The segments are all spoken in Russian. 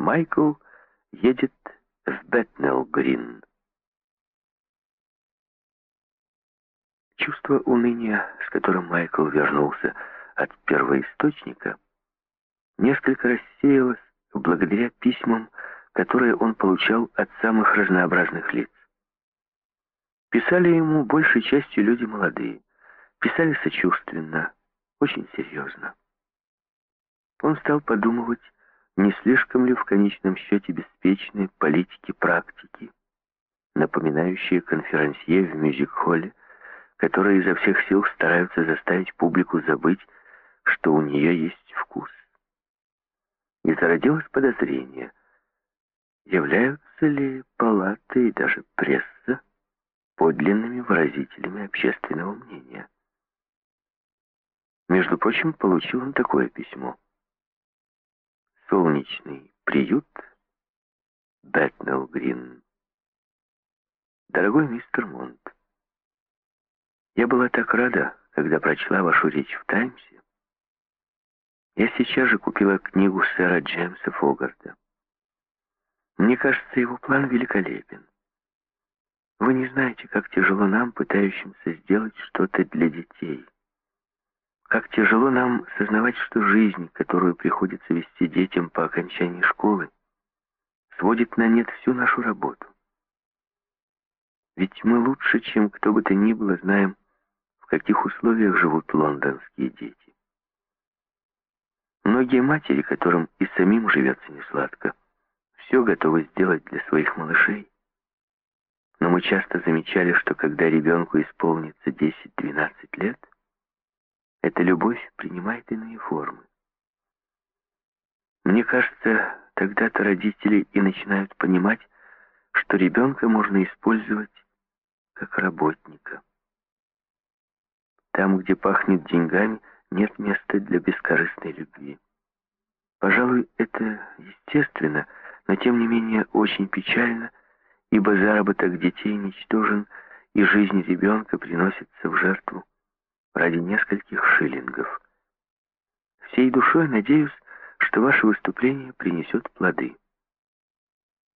Майкл едет в Бэтнелл-Грин. Чувство уныния, с которым Майкл вернулся от первоисточника, несколько рассеялось благодаря письмам, которые он получал от самых разнообразных лиц. Писали ему большей частью люди молодые, писали сочувственно, очень серьезно. Он стал подумывать, не слишком ли в конечном счете беспечные политики-практики, напоминающие конферансье в мюзик-холле, которые изо всех сил стараются заставить публику забыть, что у нее есть вкус. И зародилось подозрение, являются ли палаты и даже пресса подлинными выразителями общественного мнения. Между прочим, получил он такое письмо. Солнечный приют, Бэтнелл Грин. Дорогой мистер Монт, я была так рада, когда прочла вашу речь в «Таймсе». Я сейчас же купила книгу сэра Джеймса Фогарда. Мне кажется, его план великолепен. Вы не знаете, как тяжело нам, пытающимся сделать что-то для детей. Как тяжело нам сознавать, что жизнь, которую приходится вести детям по окончании школы, сводит на нет всю нашу работу. Ведь мы лучше, чем кто бы то ни было, знаем, в каких условиях живут лондонские дети. Многие матери, которым и самим живется несладко, все готовы сделать для своих малышей. Но мы часто замечали, что когда ребенку исполнится 10-12 лет, эта любовь принимает иные формы. Мне кажется, тогда-то родители и начинают понимать, что ребенка можно использовать как работника. Там, где пахнет деньгами, нет места для бескорыстной любви. Пожалуй, это естественно, но тем не менее очень печально, ибо заработок детей ничтожен, и жизнь ребенка приносится в жертву ради нескольких шиллингов. Всей душой надеюсь, что ваше выступление принесет плоды.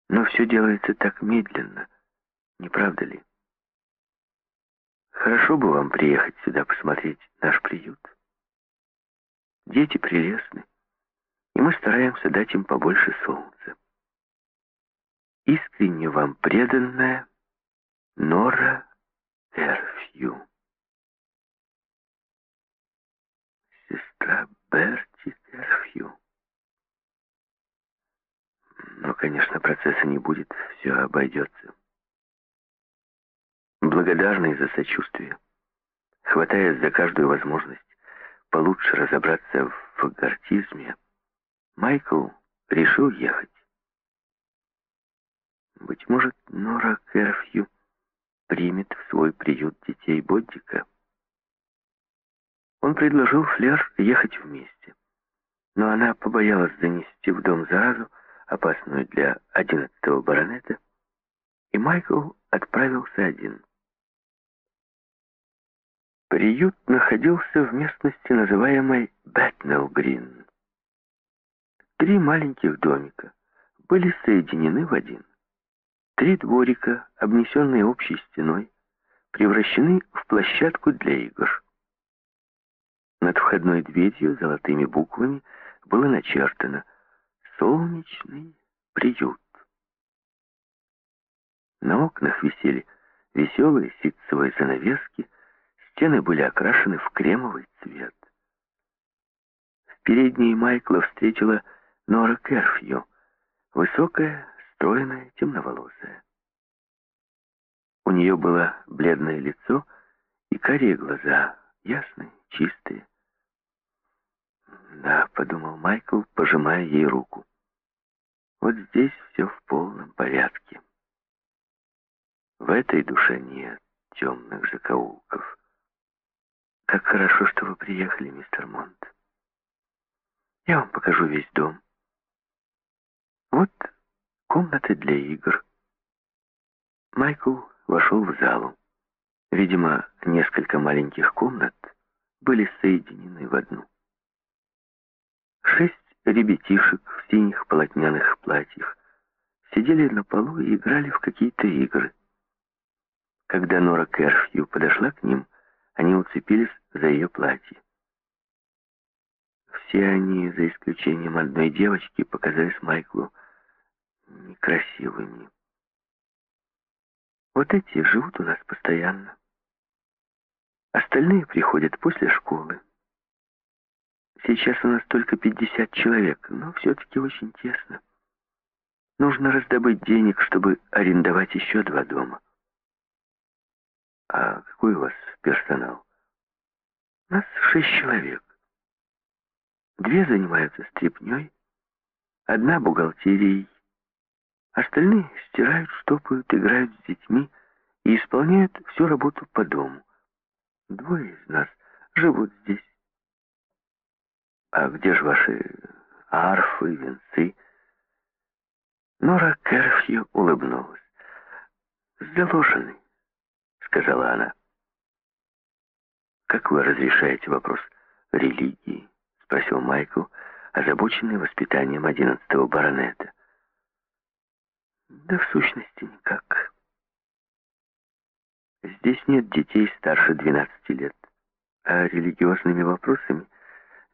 Но все делается так медленно, не правда ли? Хорошо бы вам приехать сюда посмотреть наш приют. Дети прелестны, и мы стараемся дать им побольше солнца. Искренне вам преданная Нора Эрфью. Сестра Берти Терфью. Но, конечно, процесса не будет, все обойдется. Благодарный за сочувствие, хватаясь за каждую возможность получше разобраться в гортизме, Майкл решил ехать. Быть может, Нора Керфью примет в свой приют детей Боддика. Он предложил Флер ехать вместе. Но она побоялась занести в дом заразу, опасную для одиннадцатого баронета, и Майкл отправился один. Приют находился в местности, называемой Бэтнелл-Грин. Три маленьких домика были соединены в один. Три дворика, обнесенные общей стеной, превращены в площадку для игр. Над входной дверью золотыми буквами было начертано «Солнечный приют». На окнах висели веселые ситцевые занавески, стены были окрашены в кремовый цвет. В передней Майкла встретила Нора Керфью, высокая, стройная, темноволосая. У нее было бледное лицо и карие глаза, ясные, чистые. Да, подумал Майкл, пожимая ей руку. Вот здесь все в полном порядке. В этой душе нет темных закоулков. Как хорошо, что вы приехали, мистер Монт. Я вам покажу весь дом. Вот комната для игр. Майкл вошел в залу. Видимо, несколько маленьких комнат были соединены в одну. Ребятишек в синих полотняных платьях сидели на полу и играли в какие-то игры. Когда Нора Керфью подошла к ним, они уцепились за ее платье. Все они, за исключением одной девочки, показались Майклу некрасивыми. Вот эти живут у нас постоянно. Остальные приходят после школы. Сейчас у нас только 50 человек, но все-таки очень тесно. Нужно раздобыть денег, чтобы арендовать еще два дома. А какой у вас персонал? У нас шесть человек. Две занимаются стряпней, одна бухгалтерией. Остальные стирают, штопают, играют с детьми и исполняют всю работу по дому. Двое из нас живут здесь. А где же ваши арфы, венцы? Нора Керфью улыбнулась. «Заложены», — сказала она. «Как вы разрешаете вопрос религии?» — спросил Майкл, озабоченный воспитанием одиннадцатого баронета. «Да в сущности никак. Здесь нет детей старше 12 лет, а религиозными вопросами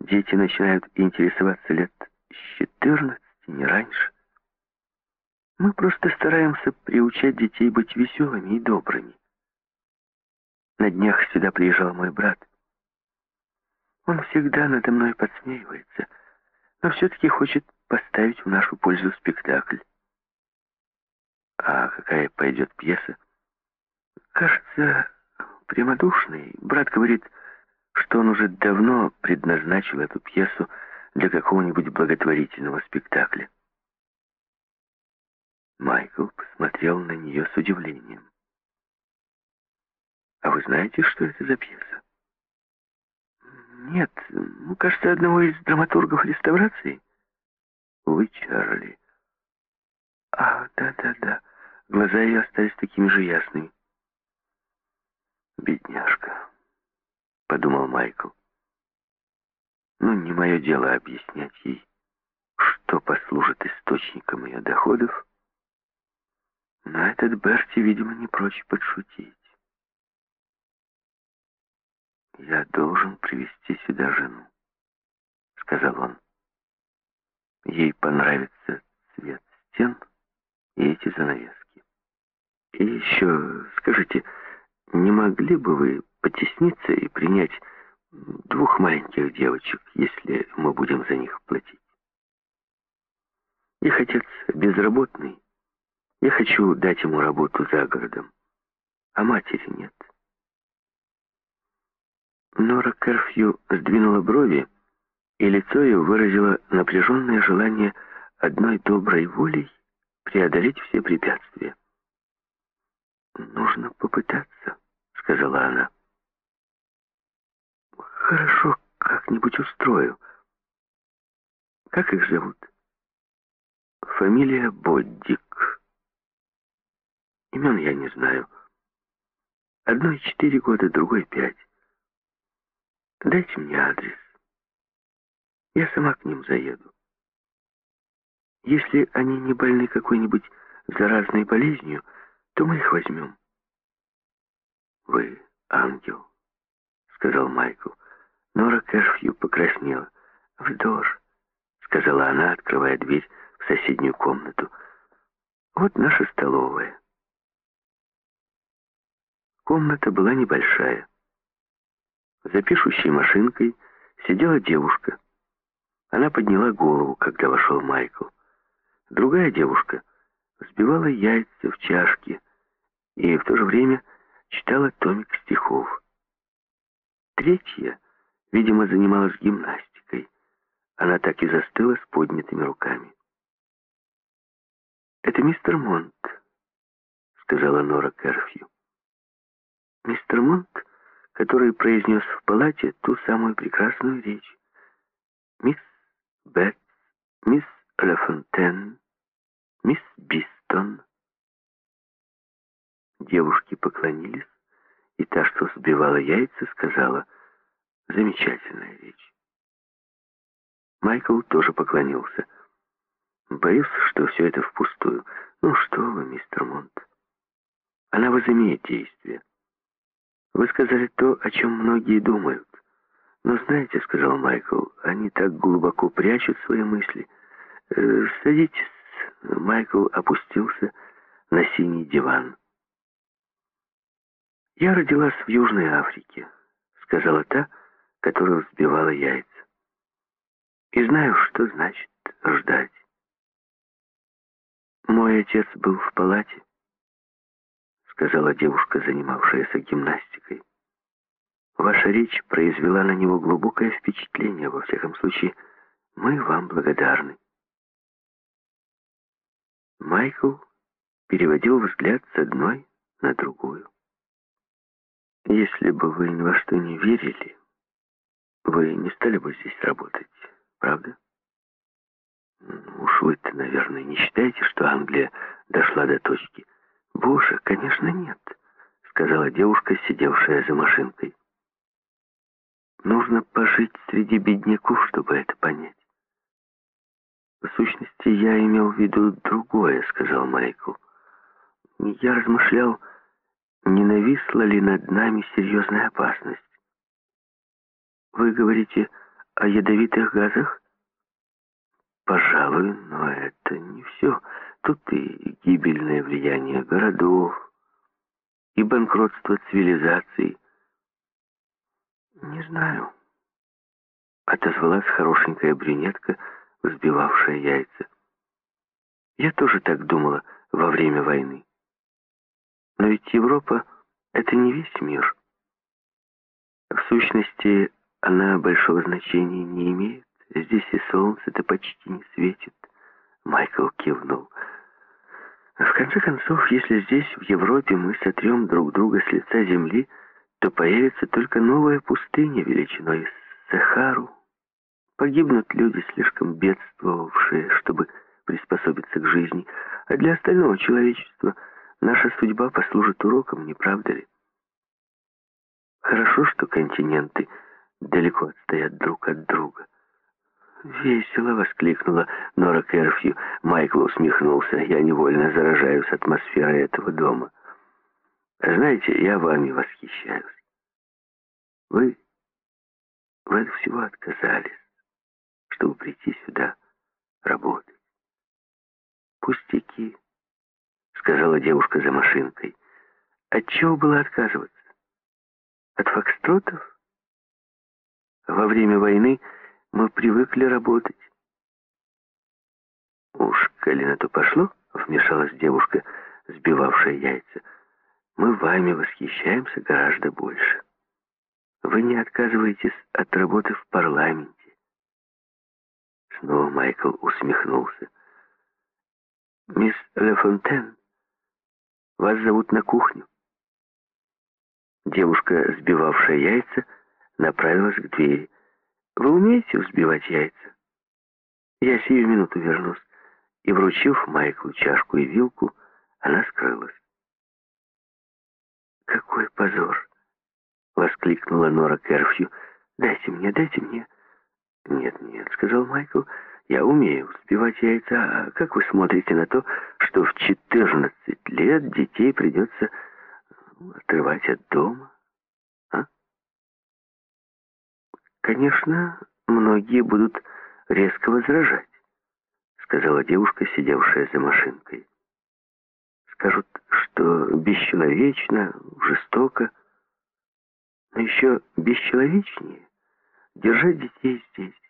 дети начинают интересоваться лет с 14, не раньше. Мы просто стараемся приучать детей быть веселыми и добрыми. На днях сюда приезжал мой брат. Он всегда надо мной подсмеивается, но все-таки хочет поставить в нашу пользу спектакль. А какая пойдет пьеса? Кажется, прямодушный. Брат говорит, что он уже давно предназначил эту пьесу для какого-нибудь благотворительного спектакля. Майкл посмотрел на нее с удивлением. «А вы знаете, что это за пьеса?» «Нет, ну, кажется, одного из драматургов реставрации». «Вы, Чарли». «А, да-да-да». Глаза ее остались такими же ясными. «Бедняжка», — подумал Майкл. «Ну, не мое дело объяснять ей, что послужит источником ее доходов, но этот Берти, видимо, не прочь подшутить. «Я должен привести сюда жену», — сказал он. «Ей понравится цвет стен и эти занавески. И еще, скажите, не могли бы вы потесниться и принять двух маленьких девочек, если мы будем за них платить? Их отец безработный, я хочу дать ему работу за городом, а матери нет. Нора Керфью сдвинула брови, и лицо ее выразило напряженное желание одной доброй волей преодолеть все препятствия. «Нужно попытаться», — сказала она. «Хорошо, как-нибудь устрою. Как их зовут?» «Фамилия Боддик». Имен я не знаю. Одной четыре года, другой пять. Дайте мне адрес. Я сама к ним заеду. Если они не больны какой-нибудь заразной болезнью, то мы их возьмем. «Вы ангел», — сказал Майкл. Нора Кэшфью покраснела. «Вздор», — сказала она, открывая дверь в соседнюю комнату. «Вот наша столовая». Комната была небольшая. За пишущей машинкой сидела девушка. Она подняла голову, когда вошел Майкл. Другая девушка взбивала яйца в чашке и в то же время читала томик стихов. Третья, видимо, занималась гимнастикой. Она так и застыла с поднятыми руками. «Это мистер Монт», — сказала Нора Керфью. Мистер Монт, который произнес в палате ту самую прекрасную речь. Мисс Бетс, мисс Лефонтен, мисс Бистон. Девушки поклонились, и та, что сбивала яйца, сказала «Замечательная речь». Майкл тоже поклонился. Боюсь, что все это впустую. Ну что вы, мистер Монт. Она возымеет действие. Вы сказали то, о чем многие думают. Но знаете, сказал Майкл, они так глубоко прячут свои мысли. Э, садитесь. Майкл опустился на синий диван. «Я родилась в Южной Африке», — сказала та, которая взбивала яйца. «И знаю, что значит ждать. Мой отец был в палате, сказала девушка, занимавшаяся гимнастикой. Ваша речь произвела на него глубокое впечатление. Во всяком случае, мы вам благодарны. Майкл переводил взгляд с одной на другую. Если бы вы ни во что не верили, вы не стали бы здесь работать, правда? Уж вы-то, наверное, не считаете, что Англия дошла до точки. Боже, конечно, нет, сказала девушка, сидевшая за машинкой. Нужно пожить среди бедняков, чтобы это понять. В сущности, я имел в виду другое, сказал Майкл. Я размышлял, не нависла ли над нами серьезная опасность. Вы говорите о ядовитых газах? Пожалуй, но это не все. Тут и гибельное влияние городов, и банкротство цивилизаций. Не знаю. Отозвалась хорошенькая брюнетка, взбивавшая яйца. Я тоже так думала во время войны. Но ведь Европа — это не весь мир. В сущности, она большого значения не имеет. Здесь и солнце-то почти не светит. Майкл кивнул. В конце концов, если здесь, в Европе, мы сотрем друг друга с лица земли, то появится только новая пустыня величиной с Сахару. Погибнут люди, слишком бедствовавшие, чтобы приспособиться к жизни, а для остального человечества наша судьба послужит уроком, не правда ли? Хорошо, что континенты далеко отстоят друг от друга. «Весело!» — воскликнула Нора Керфью. Майкл усмехнулся. «Я невольно заражаюсь атмосферой этого дома. Знаете, я вами восхищаюсь. Вы, вы от всего отказались, чтобы прийти сюда работать. Пустяки!» — сказала девушка за машинкой. «От чего было отказываться? От фокстротов?» Во время войны мы привыкли работать. Уж, коли на то пошло, вмешалась девушка, сбивавшая яйца, мы вами восхищаемся гораздо больше. Вы не отказываетесь от работы в парламенте. Снова Майкл усмехнулся. «Мисс Лефонтен, вас зовут на кухню». Девушка, сбивавшая яйца, направилась к двери. «Вы умеете взбивать яйца?» «Я сию минуту вернусь». И, вручив Майклу чашку и вилку, она скрылась. «Какой позор!» — воскликнула Нора Керфью. «Дайте мне, дайте мне». «Нет, нет», — сказал Майкл, — «я умею взбивать яйца. А как вы смотрите на то, что в 14 лет детей придется отрывать от дома?» Конечно, многие будут резко возражать, сказала девушка, сидевшая за машинкой. Скажут, что бесчеловечно, жестоко, но еще бесчеловечнее держать детей здесь.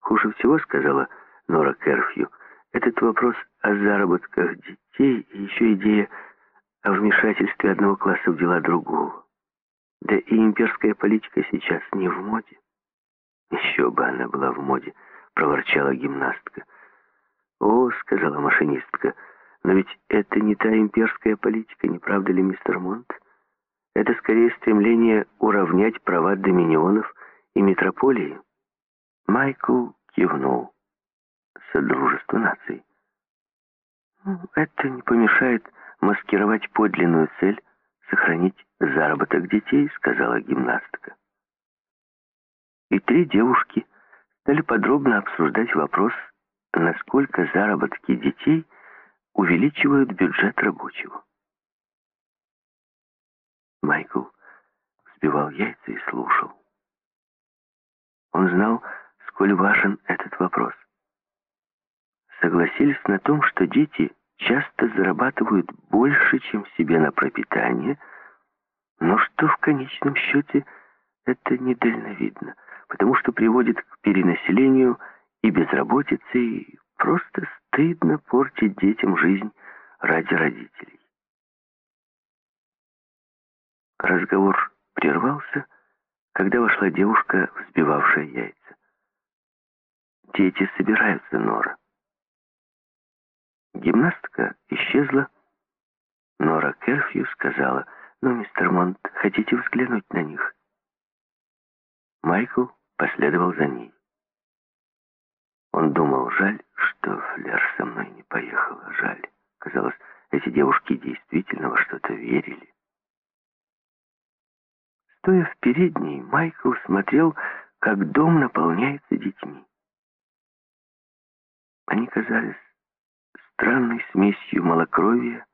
Хуже всего, сказала Нора Керфью, этот вопрос о заработках детей и еще идея о вмешательстве одного класса в дела другого. Да и имперская политика сейчас не в моде. Еще бы она была в моде, проворчала гимнастка. О, сказала машинистка, но ведь это не та имперская политика, не правда ли, мистер Монт? Это скорее стремление уравнять права доминионов и метрополии. Майкл кивнул. Содружество наций. «Ну, это не помешает маскировать подлинную цель сохранить заработок детей», — сказала гимнастка. И три девушки стали подробно обсуждать вопрос, насколько заработки детей увеличивают бюджет рабочего. Майкл взбивал яйца и слушал. Он знал, сколь важен этот вопрос. Согласились на том, что дети часто зарабатывают больше, чем себе на пропитание, но что в конечном счете это недальновидно, потому что приводит к перенаселению и безработице, и просто стыдно портить детям жизнь ради родителей. Разговор прервался, когда вошла девушка, взбивавшая яйца. «Дети собираются, Нора». Гимнастка исчезла. Нора Керфью сказала, «Ну, мистер Монт, хотите взглянуть на них?» Майкл последовал за ней. Он думал, жаль, что Флер со мной не поехала, жаль. Казалось, эти девушки действительно во что-то верили. Стоя в передней, Майкл смотрел, как дом наполняется детьми. Они казались странной смесью малокровия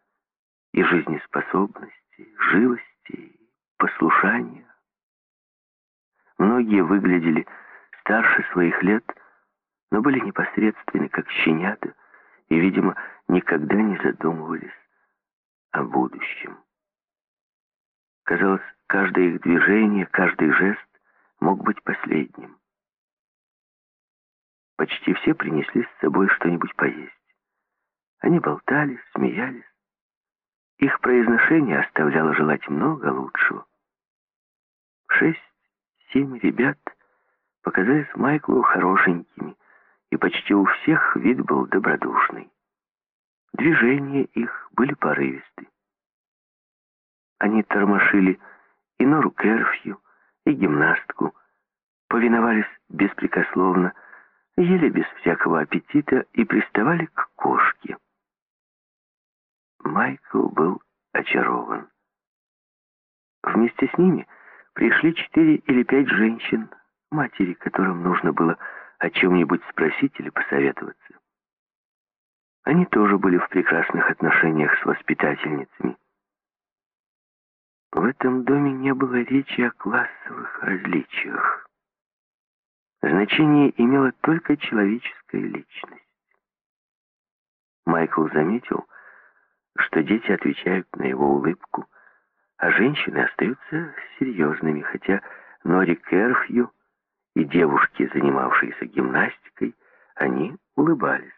и жизнеспособности, живости послушания. Многие выглядели старше своих лет, но были непосредственны, как щенята, и, видимо, никогда не задумывались о будущем. Казалось, Каждое их движение, каждый жест мог быть последним. Почти все принесли с собой что-нибудь поесть. Они болтали, смеялись. Их произношение оставляло желать много лучшего. Шесть-семь ребят показались Майклу хорошенькими, и почти у всех вид был добродушный. Движения их были порывисты. Они тормошили и Нору Керфью, и гимнастку, повиновались беспрекословно, ели без всякого аппетита и приставали к кошке. Майкл был очарован. Вместе с ними пришли четыре или пять женщин, матери, которым нужно было о чем-нибудь спросить или посоветоваться. Они тоже были в прекрасных отношениях с воспитательницами. В этом доме не было речи о классовых различиях. Значение имела только человеческая личность. Майкл заметил, что дети отвечают на его улыбку, а женщины остаются серьезными, хотя Нори Керфью и девушки, занимавшиеся гимнастикой, они улыбались.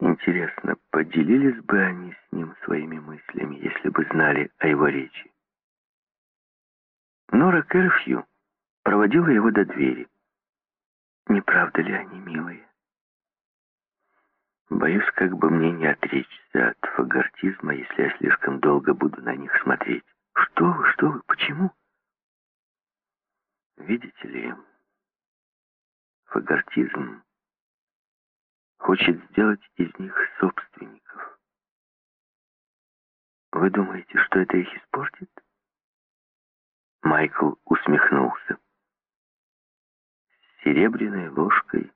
Интересно, поделились бы они с ним своими мыслями, если бы знали о его речи. Нора Керфью проводила его до двери. Не правда ли они милые? Боюсь, как бы мне не отречься от фагортизма, если я слишком долго буду на них смотреть. Что вы, что вы, почему? Видите ли, фагортизм хочет сделать из них собственников. Вы думаете, что это их испортит? Майкл усмехнулся. С серебряной ложкой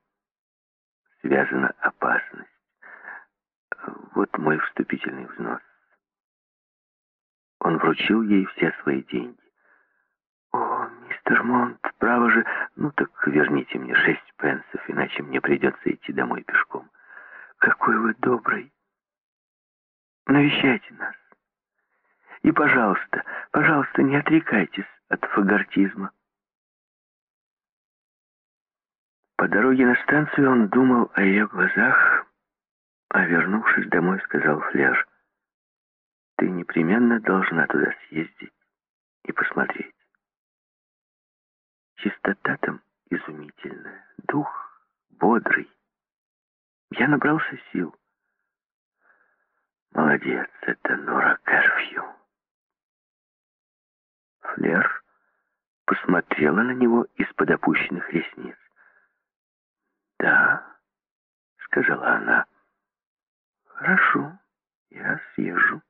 связана опасность. Вот мой вступительный взнос. Он вручил ей все свои деньги. «О, мистер Монт, право же, ну так верните мне шесть пенсов, иначе мне придется идти домой пешком. Какой вы добрый. Навещайте нас. И, пожалуйста, пожалуйста, не отрекайтесь от фагортизма». По дороге на станцию он думал о ее глазах, а вернувшись домой, сказал Флер, «Ты непременно должна туда съездить и посмотреть». Чистота там изумительная, дух бодрый. Я набрался сил. Молодец, это Нора Керфью. Флер посмотрела на него из-под опущенных ресниц. «Да», — сказала она, — «хорошо, я съезжу».